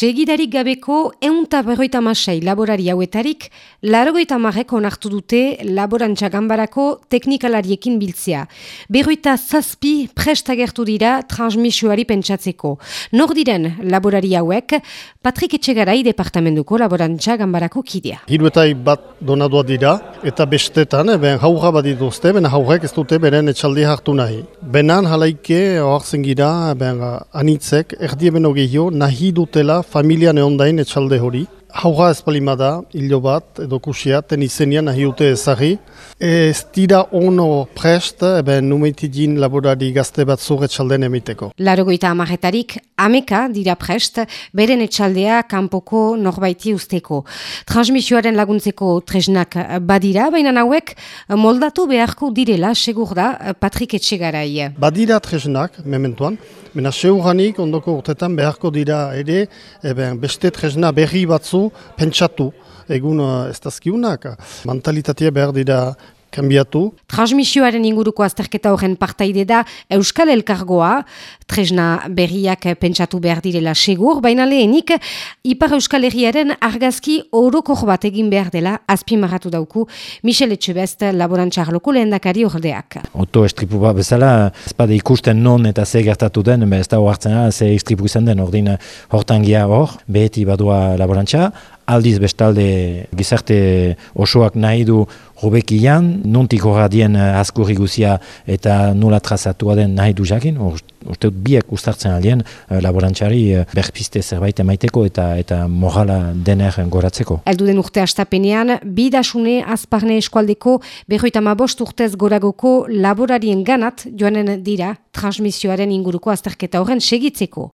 Segidarik gabeko eunta berroita masai laborari hauetarik, largoita marreko onartu dute laborantza gambarako teknikalariekin biltzea. Berroita zazpi prestagertu dira transmisioari pentsatzeko. Nor diren laborari hauek, Patrik Etxegarai departamentuko laborantza gambarako kidea. Hiruetai bat donadua dira, eta bestetan, ben haurra bat dituzte, ben haurrek ez dute beren etxaldi hartu nahi. Benan halaike, oartzen gira, ben anitzek, erdie beno gehiago, nahi dutela familian eondain etxalde hori. Haurra ez palimada, hilo bat, edo kusiaten izenian nahi dute ezari. Ez dira ono prest, eben numeitidin laborari gazte bat zur etxalden emiteko. Larogoita amaretarik, ameka dira prest, beren etxaldea kanpoko norbaiti usteko. Transmisioaren laguntzeko tresnak badira, baina hauek moldatu beharko direla, segur da, Patrik Etxegarai. Badira tresnak, mementuan, Mena seuganik ondoko urtetan beharko dira ere, eben, beste tresna berri batzu pentsatu. Egun ez dazkiunak, mentalitatea behar dira kanbiatu. Transmisioaren inguruko azterketa horren partaide da Euskal Elkargoa, tresna berriak pentsatu behar direla segur, baina lehenik Ipar Euskal Herriaren argazki orokor bat egin behar dela azpimarratu dauku Michel Etxebest laborantxarloko lehendakari ordeak. Oto estripu bat bezala, ezpada ikusten non eta ze gertatu den, ez da hoartzen ze estripu izan den, ordin hortangia hor, beheti badua laborantxa, aldiz bestalde gizarte osoak nahi du hobekian, nontik horra dien askurri guzia eta nula trazatua den nahi du jakin, uste biek ustartzen aldien laborantxari berpiste zerbait emaiteko eta eta morala dener goratzeko. Eldu den urte astapenean, bidasune azparne eskualdeko berroita bost urtez goragoko laborarien ganat joanen dira transmisioaren inguruko azterketa horren segitzeko.